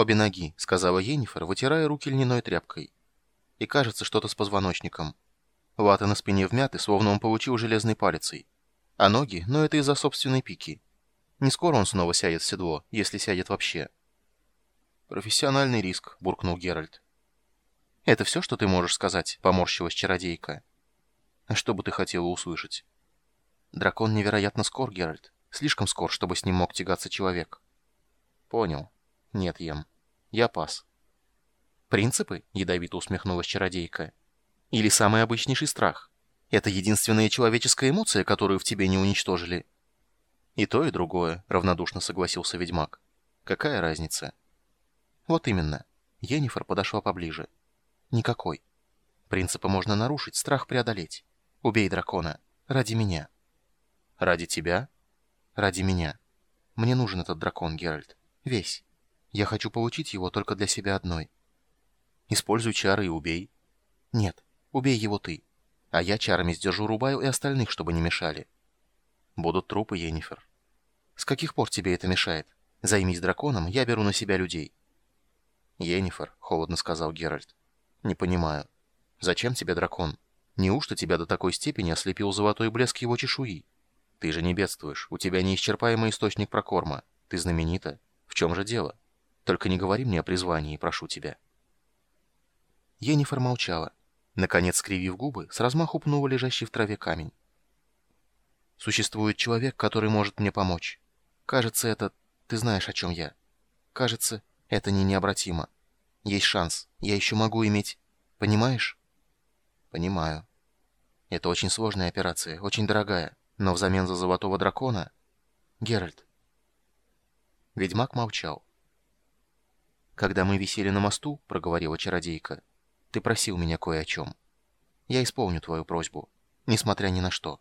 «Обе ноги», — сказала Енифер, вытирая руки льняной тряпкой. «И кажется, что-то с позвоночником. Латы на спине вмяты, словно он получил железной палицей. А ноги, ну это из-за собственной пики. Не скоро он снова сядет в седло, если сядет вообще». «Профессиональный риск», — буркнул Геральт. «Это все, что ты можешь сказать?» — поморщилась чародейка. «А что бы ты хотела услышать?» «Дракон невероятно скор, Геральт. Слишком скор, чтобы с ним мог тягаться человек». «Понял. Нет, Ем. Я пас». «Принципы?» — ядовито усмехнулась чародейка. «Или самый обычнейший страх? Это единственная человеческая эмоция, которую в тебе не уничтожили?» «И то, и другое», — равнодушно согласился ведьмак. «Какая разница?» «Вот именно». Енифер подошла поближе. Никакой. Принципы можно нарушить, страх преодолеть. Убей дракона. Ради меня. Ради тебя? Ради меня. Мне нужен этот дракон, Геральт. Весь. Я хочу получить его только для себя одной. Используй чары и убей. Нет, убей его ты. А я чарами сдержу Рубаю и остальных, чтобы не мешали. Будут трупы, Енифер. С каких пор тебе это мешает? Займись драконом, я беру на себя людей. Енифер, холодно сказал Геральт. «Не понимаю. Зачем тебе дракон? Неужто тебя до такой степени ослепил золотой блеск его чешуи? Ты же не бедствуешь, у тебя неисчерпаемый источник прокорма. Ты знаменита. В чем же дело? Только не говори мне о призвании, прошу тебя». Енифер молчала. Наконец, скривив губы, с размаху пнула лежащий в траве камень. «Существует человек, который может мне помочь. Кажется, это... Ты знаешь, о чем я. Кажется, это не необратимо. Есть шанс. Я еще могу иметь... Понимаешь? Понимаю. Это очень сложная операция, очень дорогая. Но взамен за золотого дракона... Геральт. Ведьмак молчал. «Когда мы висели на мосту, — проговорила чародейка, — ты просил меня кое о чем. Я исполню твою просьбу, несмотря ни на что».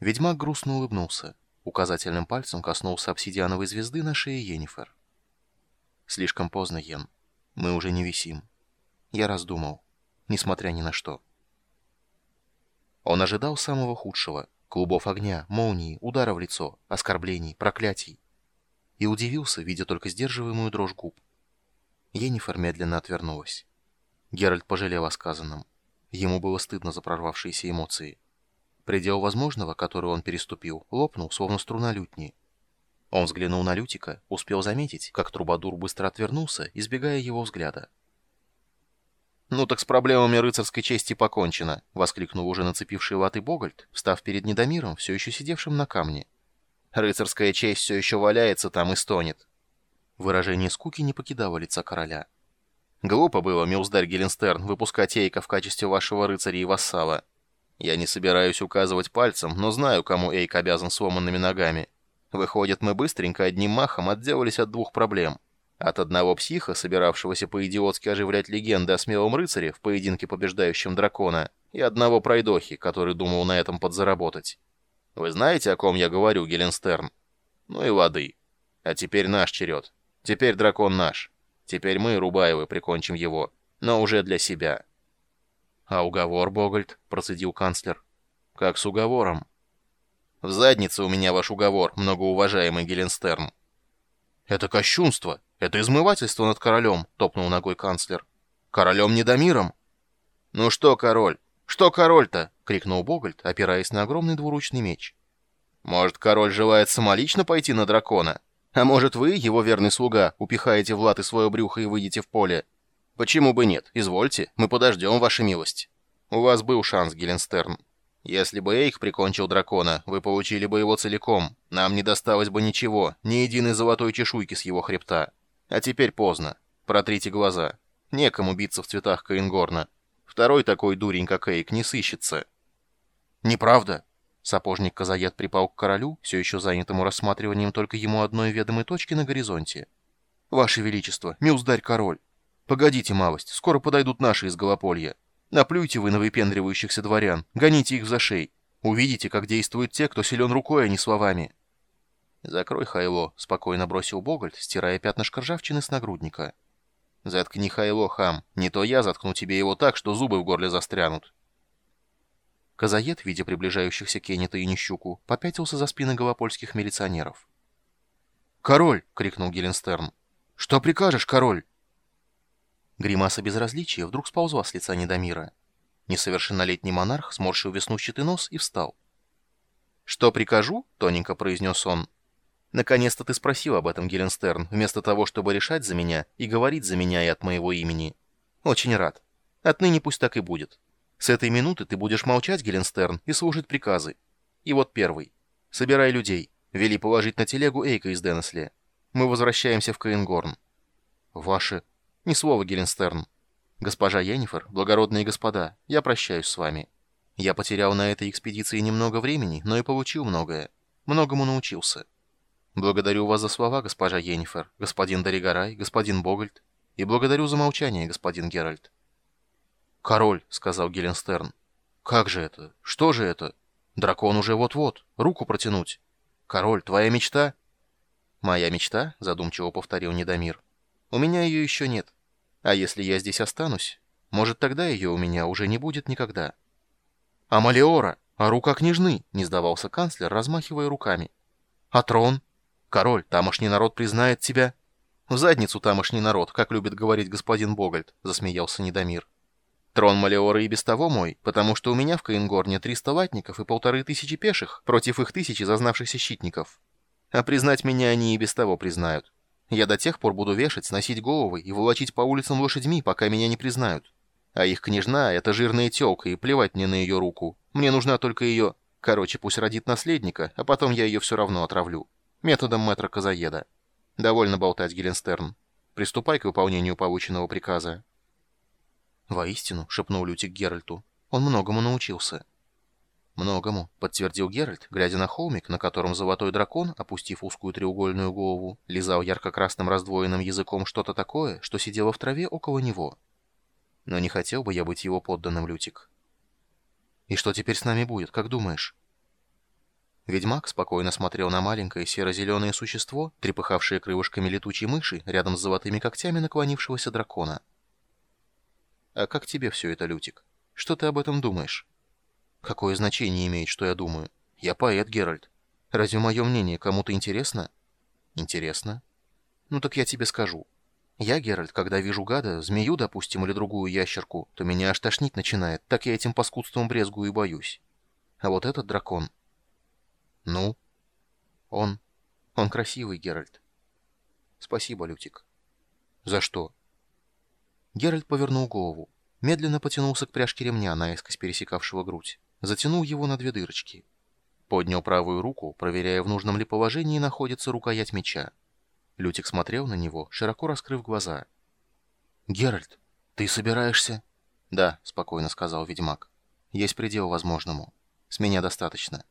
Ведьмак грустно улыбнулся. Указательным пальцем коснулся обсидиановой звезды на шее Йеннифер. «Слишком поздно, Йен. Мы уже не висим. Я раздумал, несмотря ни на что. Он ожидал самого худшего — клубов огня, молнии, удара в лицо, оскорблений, проклятий. И удивился, видя только сдерживаемую дрожь губ. Енифер медленно отвернулась. Геральт пожалел о сказанном. Ему было стыдно за прорвавшиеся эмоции. Предел возможного, который он переступил, лопнул, словно струна лютни. Он взглянул на Лютика, успел заметить, как Трубадур быстро отвернулся, избегая его взгляда. «Ну так с проблемами рыцарской чести покончено», — воскликнул уже нацепивший латы Богольд, встав перед Недомиром, все еще сидевшим на камне. «Рыцарская честь все еще валяется там и стонет». Выражение скуки не покидало лица короля. «Глупо было, милздарь Геленстерн, выпускать Эйка в качестве вашего рыцаря и вассала. Я не собираюсь указывать пальцем, но знаю, кому Эйк обязан сломанными ногами. Выходит, мы быстренько одним махом отделались от двух проблем. От одного психа, собиравшегося по-идиотски оживлять легенды о смелом рыцаре в поединке побеждающем дракона, и одного пройдохи, который думал на этом подзаработать. Вы знаете, о ком я говорю, Геленстерн? Ну и воды. А теперь наш черед. Теперь дракон наш. Теперь мы, Рубаевы, прикончим его. Но уже для себя. А уговор, Богольд, процедил канцлер. Как с уговором? В заднице у меня ваш уговор, многоуважаемый Геленстерн. Это кощунство, это измывательство над королем, топнул ногой канцлер. Королем Недомиром? Ну что, король? Что король-то? крикнул Богольд, опираясь на огромный двуручный меч. Может, король желает самолично пойти на дракона? А может, вы, его верный слуга, упихаете в латы свое брюхо и выйдете в поле? Почему бы нет? Извольте, мы подождем, ваша милость. У вас был шанс, Геленстерн. Если бы Эйх прикончил дракона, вы получили бы его целиком. Нам не досталось бы ничего, ни единой золотой чешуйки с его хребта. А теперь поздно. Протрите глаза. Некому биться в цветах Каингорна. Второй такой дурень, как Эйк, не сыщется. Неправда. Сапожник Казаед припал к королю, все еще занятому рассматриванием только ему одной ведомой точки на горизонте. «Ваше Величество, милздарь король! Погодите малость, скоро подойдут наши из Голополья. Наплюйте вы на выпендривающихся дворян, гоните их в зашей. Увидите, как действуют те, кто силен рукой, а не словами. «Закрой, Хайло», — спокойно бросил Богольд, стирая пятнышко ржавчины с нагрудника. «Заткни, Хайло, хам. Не то я заткну тебе его так, что зубы в горле застрянут». Казаед, видя приближающихся Кеннета и Нищуку, попятился за спины голопольских милиционеров. «Король!» — крикнул Геленстерн. «Что прикажешь, король?» Гримаса безразличия вдруг сползла с лица Недомира. Несовершеннолетний монарх сморщил веснущатый нос и встал. «Что прикажу?» — тоненько произнес он. «Наконец-то ты спросил об этом, Геленстерн, вместо того, чтобы решать за меня и говорить за меня и от моего имени. Очень рад. Отныне пусть так и будет. С этой минуты ты будешь молчать, Геленстерн, и слушать приказы. И вот первый. Собирай людей. Вели положить на телегу Эйка из Денесли. Мы возвращаемся в Каингорн. Ваши... Ни слова, Геленстерн. Госпожа Йеннифер, благородные господа, я прощаюсь с вами. Я потерял на этой экспедиции немного времени, но и получил многое. Многому научился. Благодарю вас за слова, госпожа Йеннифер, господин Доригарай, господин Богольд, и благодарю за молчание, господин Геральт. «Король», — сказал Геленстерн. «Как же это? Что же это? Дракон уже вот-вот. Руку протянуть. Король, твоя мечта?» «Моя мечта?» — задумчиво повторил Недомир. «У меня ее еще нет. А если я здесь останусь, может, тогда ее у меня уже не будет никогда. А Малиора? А рука княжны? Не сдавался канцлер, размахивая руками. А трон? Король, тамошний народ признает тебя. В задницу тамошний народ, как любит говорить господин Богольд, засмеялся Недомир. Трон Малиора и без того мой, потому что у меня в Каингорне 300 латников и полторы тысячи пеших против их тысячи зазнавшихся щитников. А признать меня они и без того признают. Я до тех пор буду вешать, сносить головы и волочить по улицам лошадьми, пока меня не признают. А их княжна — это жирная тёлка, и плевать мне на ее руку. Мне нужна только ее... Короче, пусть родит наследника, а потом я ее все равно отравлю. Методом мэтра Казаеда. Довольно болтать, Геленстерн. Приступай к выполнению полученного приказа. «Воистину», — шепнул Лютик Геральту, — «он многому научился». «Многому», — подтвердил Геральт, глядя на холмик, на котором золотой дракон, опустив узкую треугольную голову, лизал ярко-красным раздвоенным языком что-то такое, что сидело в траве около него. Но не хотел бы я быть его подданным, Лютик. «И что теперь с нами будет, как думаешь?» Ведьмак спокойно смотрел на маленькое серо-зеленое существо, трепыхавшее крылышками летучей мыши рядом с золотыми когтями наклонившегося дракона. «А как тебе все это, Лютик? Что ты об этом думаешь?» Какое значение имеет, что я думаю? Я поэт, Геральт. Разве мое мнение кому-то интересно? Интересно. Ну так я тебе скажу. Я, Геральт, когда вижу гада, змею, допустим, или другую ящерку, то меня аж тошнить начинает, так я этим паскудством брезгую и боюсь. А вот этот дракон... Ну? Он... Он красивый, Геральт. Спасибо, Лютик. За что? Геральт повернул голову. Медленно потянулся к пряжке ремня, наискось пересекавшего грудь затянул его на две дырочки. Поднял правую руку, проверяя, в нужном ли положении находится рукоять меча. Лютик смотрел на него, широко раскрыв глаза. «Геральт, ты собираешься?» «Да», — спокойно сказал ведьмак. «Есть предел возможному. С меня достаточно.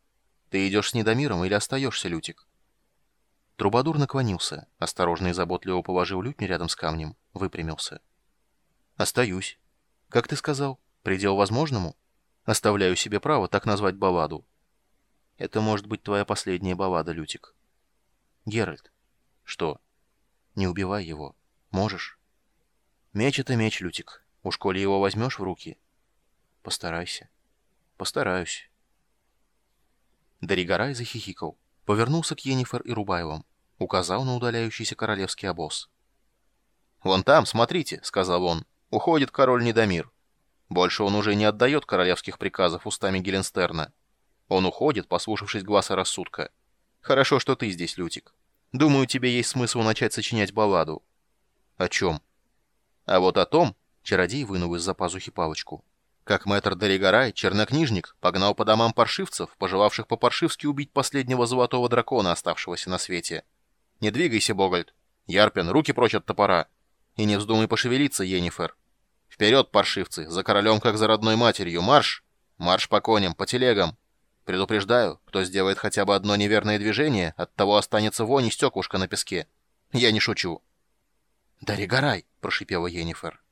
Ты идешь с Недомиром или остаешься, Лютик?» Трубадур наклонился, осторожно и заботливо положил лютни рядом с камнем, выпрямился. «Остаюсь. Как ты сказал, предел возможному?» Оставляю себе право так назвать балладу. Это может быть твоя последняя баллада, Лютик. Геральт. Что? Не убивай его. Можешь? Меч — это меч, Лютик. Уж коли его возьмешь в руки. Постарайся. Постараюсь. Доригорай захихикал. Повернулся к Йеннифер и Рубайлам. Указал на удаляющийся королевский обоз. «Вон там, смотрите», — сказал он. «Уходит король Недомир». Больше он уже не отдает королевских приказов устами Геленстерна. Он уходит, послушавшись глаза рассудка. Хорошо, что ты здесь, Лютик. Думаю, тебе есть смысл начать сочинять балладу. О чем? А вот о том, чародей вынул из-за пазухи палочку, как мэтр Доригорай, чернокнижник, погнал по домам паршивцев, пожелавших по-паршивски убить последнего золотого дракона, оставшегося на свете. Не двигайся, Богольд. Ярпин, руки прочь от топора. И не вздумай пошевелиться, Енифер. Вперед, паршивцы, за королем, как за родной матерью, марш! Марш по коням, по телегам! Предупреждаю, кто сделает хотя бы одно неверное движение, от того останется вонь и стеклышко на песке. Я не шучу. «Дари Гарай!» — прошипела Енифер.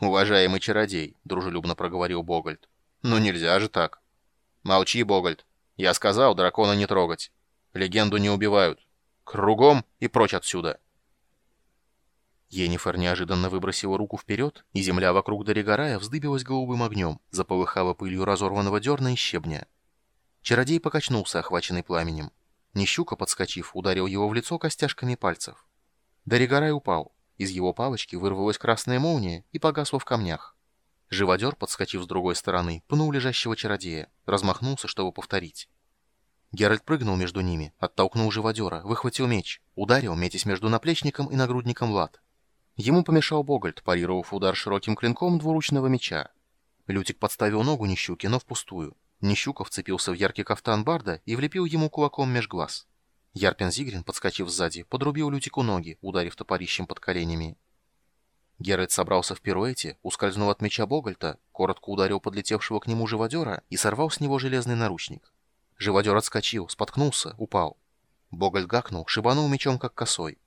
«Уважаемый чародей», — дружелюбно проговорил Богольд. «Ну нельзя же так». «Молчи, Богольд. Я сказал, дракона не трогать. Легенду не убивают. Кругом и прочь отсюда». Енифер неожиданно выбросила руку вперед, и земля вокруг Доригорая вздыбилась голубым огнем, заполыхала пылью разорванного дерна и щебня. Чародей покачнулся, охваченный пламенем. Нещука, подскочив, ударил его в лицо костяшками пальцев. Доригорай упал. Из его палочки вырвалась красная молния и погасла в камнях. Живодер, подскочив с другой стороны, пнул лежащего чародея, размахнулся, чтобы повторить. Геральт прыгнул между ними, оттолкнул живодера, выхватил меч, ударил, метясь между наплечником и нагрудником лад. Ему помешал Богольд, парировав удар широким клинком двуручного меча. Лютик подставил ногу Нищуке, но впустую. Нищука вцепился в яркий кафтан Барда и влепил ему кулаком меж глаз. Ярпин Зигрин, подскочив сзади, подрубил Лютику ноги, ударив топорищем под коленями. Геральт собрался в пируэте, ускользнул от меча Богольта, коротко ударил подлетевшего к нему живодера и сорвал с него железный наручник. Живодер отскочил, споткнулся, упал. Богольд гакнул, шибанул мечом как косой.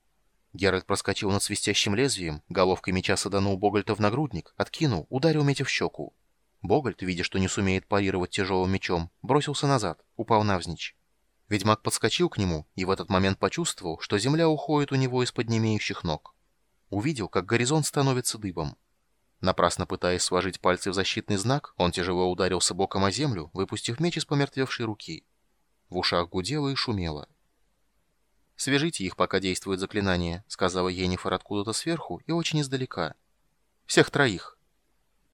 Геральт проскочил над свистящим лезвием, головкой меча саданул Богольта в нагрудник, откинул, ударил метя в щеку. Богольд, видя, что не сумеет парировать тяжелым мечом, бросился назад, упал навзничь. Ведьмак подскочил к нему и в этот момент почувствовал, что земля уходит у него из-под немеющих ног. Увидел, как горизонт становится дыбом. Напрасно пытаясь сложить пальцы в защитный знак, он тяжело ударился боком о землю, выпустив меч из помертвевшей руки. В ушах гудело и шумело. «Свяжите их, пока действует заклинание», — сказала Енифер откуда-то сверху и очень издалека. «Всех троих.